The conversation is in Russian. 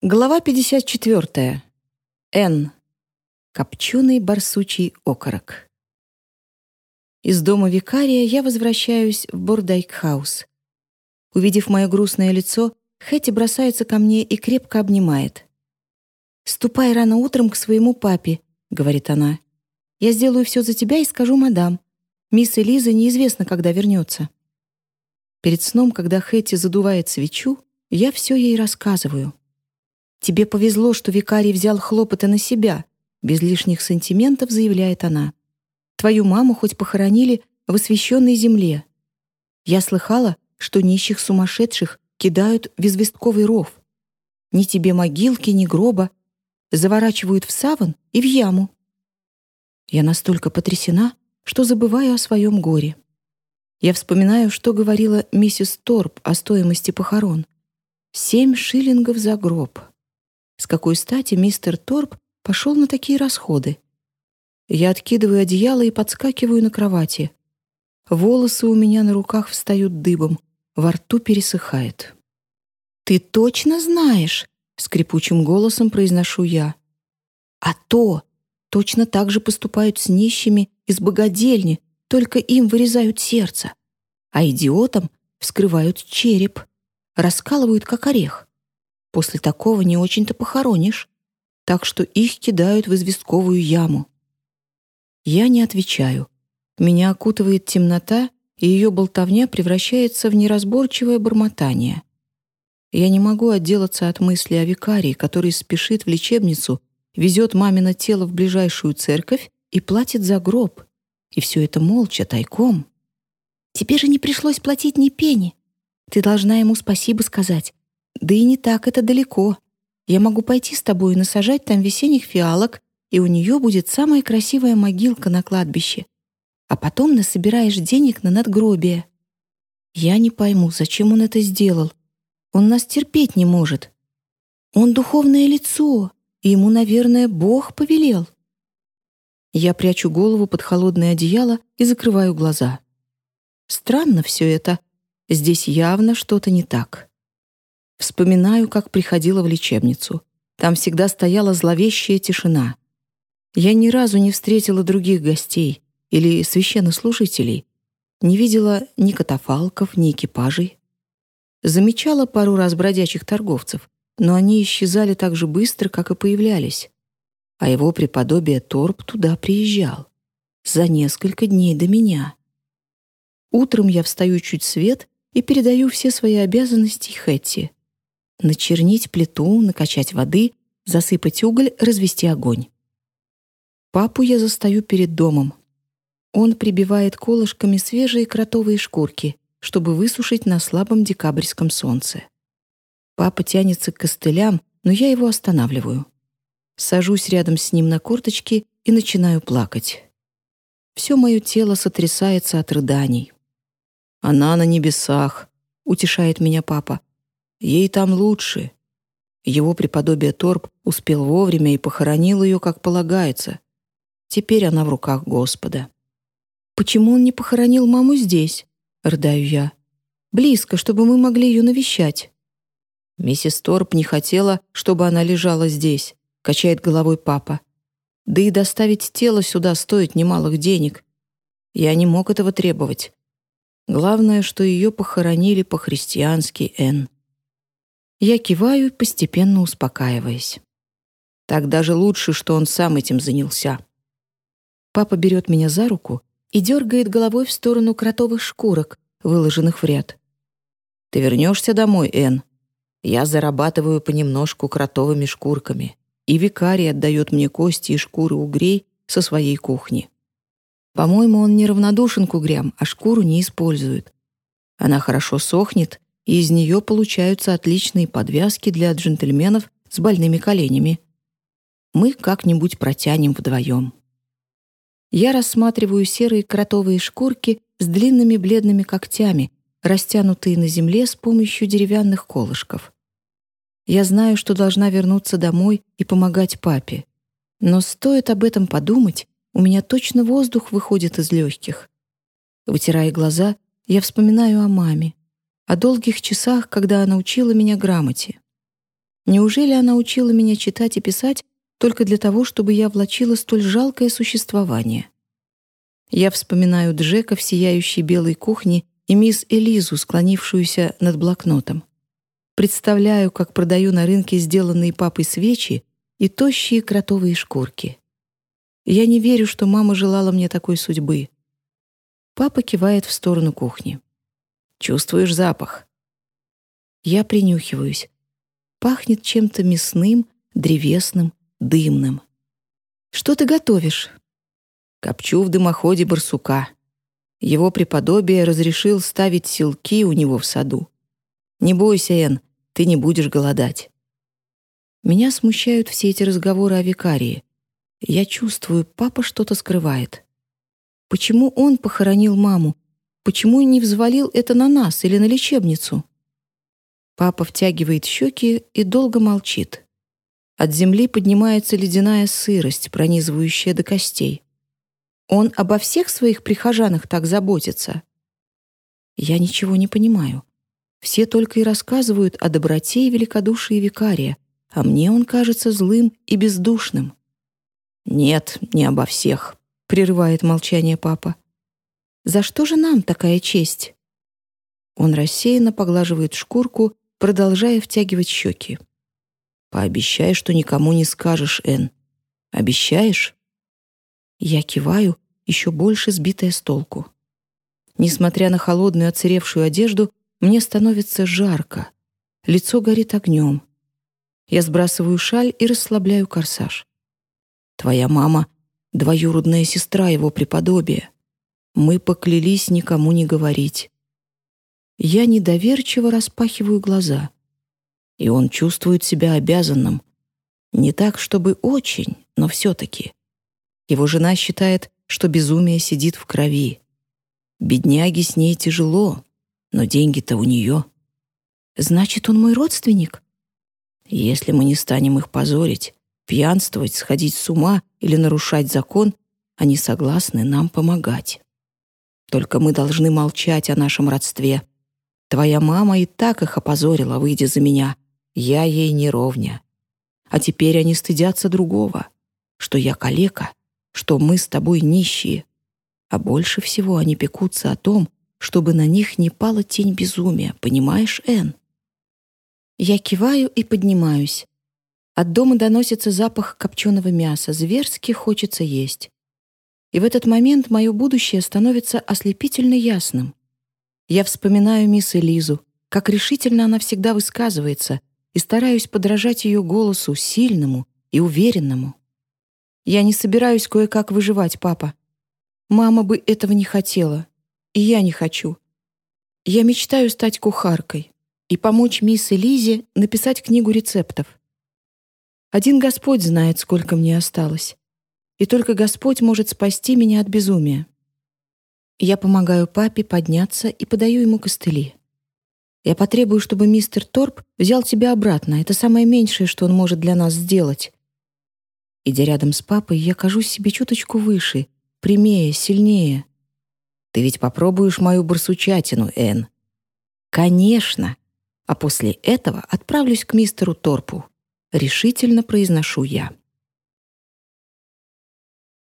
Глава 54. Энн. Копченый барсучий окорок. Из дома викария я возвращаюсь в Бордайк-хаус. Увидев мое грустное лицо, Хэти бросается ко мне и крепко обнимает. «Ступай рано утром к своему папе», — говорит она. «Я сделаю все за тебя и скажу мадам. Мисс Элиза неизвестно, когда вернется». Перед сном, когда Хэти задувает свечу, я все ей рассказываю. «Тебе повезло, что викарий взял хлопоты на себя», без лишних сантиментов заявляет она. «Твою маму хоть похоронили в освященной земле. Я слыхала, что нищих сумасшедших кидают в известковый ров. Ни тебе могилки, ни гроба. Заворачивают в саван и в яму. Я настолько потрясена, что забываю о своем горе. Я вспоминаю, что говорила миссис Торп о стоимости похорон. Семь шиллингов за гроб. С какой стати мистер Торп пошел на такие расходы? Я откидываю одеяло и подскакиваю на кровати. Волосы у меня на руках встают дыбом, во рту пересыхает. «Ты точно знаешь?» — скрипучим голосом произношу я. «А то! Точно так же поступают с нищими из богадельни, только им вырезают сердце, а идиотам вскрывают череп, раскалывают как орех. После такого не очень-то похоронишь, так что их кидают в известковую яму. Я не отвечаю. Меня окутывает темнота, и ее болтовня превращается в неразборчивое бормотание. Я не могу отделаться от мысли о викарии, который спешит в лечебницу, везет мамино тело в ближайшую церковь и платит за гроб. И все это молча, тайком. Тебе же не пришлось платить ни пени. Ты должна ему спасибо сказать. Да и не так это далеко. Я могу пойти с тобой и насажать там весенних фиалок, и у нее будет самая красивая могилка на кладбище. А потом насобираешь денег на надгробие. Я не пойму, зачем он это сделал. Он нас терпеть не может. Он духовное лицо, и ему, наверное, Бог повелел. Я прячу голову под холодное одеяло и закрываю глаза. Странно все это. Здесь явно что-то не так. Вспоминаю, как приходила в лечебницу. Там всегда стояла зловещая тишина. Я ни разу не встретила других гостей или священнослужителей, не видела ни катафалков, ни экипажей. Замечала пару раз бродячих торговцев, но они исчезали так же быстро, как и появлялись. А его преподобие Торп туда приезжал. За несколько дней до меня. Утром я встаю чуть свет и передаю все свои обязанности Хэтти начернить плиту, накачать воды, засыпать уголь, развести огонь. Папу я застаю перед домом. Он прибивает колышками свежие кротовые шкурки, чтобы высушить на слабом декабрьском солнце. Папа тянется к костылям, но я его останавливаю. Сажусь рядом с ним на корточки и начинаю плакать. Все мое тело сотрясается от рыданий. «Она на небесах», — утешает меня папа. Ей там лучше. Его преподобие Торп успел вовремя и похоронил ее, как полагается. Теперь она в руках Господа. «Почему он не похоронил маму здесь?» — рыдаю я. «Близко, чтобы мы могли ее навещать». Миссис Торп не хотела, чтобы она лежала здесь, качает головой папа. Да и доставить тело сюда стоит немалых денег. Я не мог этого требовать. Главное, что ее похоронили по-христиански Энн. Я киваю, постепенно успокаиваясь. Так даже лучше, что он сам этим занялся. Папа берет меня за руку и дергает головой в сторону кротовых шкурок, выложенных в ряд. «Ты вернешься домой, Энн? Я зарабатываю понемножку кротовыми шкурками, и викарий отдает мне кости и шкуры угрей со своей кухни. По-моему, он неравнодушен к угрям, а шкуру не использует. Она хорошо сохнет и из нее получаются отличные подвязки для джентльменов с больными коленями. Мы как-нибудь протянем вдвоем. Я рассматриваю серые кротовые шкурки с длинными бледными когтями, растянутые на земле с помощью деревянных колышков. Я знаю, что должна вернуться домой и помогать папе. Но стоит об этом подумать, у меня точно воздух выходит из легких. Вытирая глаза, я вспоминаю о маме о долгих часах, когда она учила меня грамоте. Неужели она учила меня читать и писать только для того, чтобы я влачила столь жалкое существование? Я вспоминаю Джека в сияющей белой кухне и мисс Элизу, склонившуюся над блокнотом. Представляю, как продаю на рынке сделанные папой свечи и тощие кротовые шкурки. Я не верю, что мама желала мне такой судьбы. Папа кивает в сторону кухни. «Чувствуешь запах?» Я принюхиваюсь. Пахнет чем-то мясным, древесным, дымным. «Что ты готовишь?» «Копчу в дымоходе барсука. Его преподобие разрешил ставить селки у него в саду. Не бойся, Эн, ты не будешь голодать». Меня смущают все эти разговоры о викарии. Я чувствую, папа что-то скрывает. Почему он похоронил маму? Почему не взвалил это на нас или на лечебницу? Папа втягивает щеки и долго молчит. От земли поднимается ледяная сырость, пронизывающая до костей. Он обо всех своих прихожанах так заботится. Я ничего не понимаю. Все только и рассказывают о доброте и великодушии викария, а мне он кажется злым и бездушным. «Нет, не обо всех», — прерывает молчание папа. «За что же нам такая честь?» Он рассеянно поглаживает шкурку продолжая втягивать щеки. «Пообещай, что никому не скажешь, Энн. Обещаешь?» Я киваю, еще больше сбитая с толку. Несмотря на холодную оцаревшую одежду, мне становится жарко. Лицо горит огнем. Я сбрасываю шаль и расслабляю корсаж. «Твоя мама — двоюродная сестра его преподобия. Мы поклялись никому не говорить. Я недоверчиво распахиваю глаза. И он чувствует себя обязанным. Не так, чтобы очень, но все-таки. Его жена считает, что безумие сидит в крови. Бедняге с ней тяжело, но деньги-то у нее. Значит, он мой родственник? Если мы не станем их позорить, пьянствовать, сходить с ума или нарушать закон, они согласны нам помогать. Только мы должны молчать о нашем родстве, Твоя мама и так их опозорила, выйдя за меня. Я ей не ровня. А теперь они стыдятся другого, что я калека, что мы с тобой нищие. А больше всего они пекутся о том, чтобы на них не пала тень безумия, понимаешь, Энн? Я киваю и поднимаюсь. От дома доносится запах копченого мяса, зверски хочется есть. И в этот момент мое будущее становится ослепительно ясным. Я вспоминаю мисс Элизу, как решительно она всегда высказывается, и стараюсь подражать ее голосу, сильному и уверенному. Я не собираюсь кое-как выживать, папа. Мама бы этого не хотела, и я не хочу. Я мечтаю стать кухаркой и помочь мисс Элизе написать книгу рецептов. Один Господь знает, сколько мне осталось. И только Господь может спасти меня от безумия. Я помогаю папе подняться и подаю ему костыли. Я потребую, чтобы мистер Торп взял тебя обратно. Это самое меньшее, что он может для нас сделать. Идя рядом с папой, я кажусь себе чуточку выше, прямее, сильнее. Ты ведь попробуешь мою барсучатину, Энн. Конечно. А после этого отправлюсь к мистеру Торпу. Решительно произношу я.